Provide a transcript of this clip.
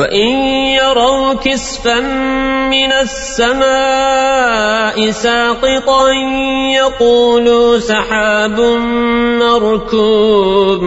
وإن يروا كسفا من السماء ساقطا يقولوا سحاب مركوب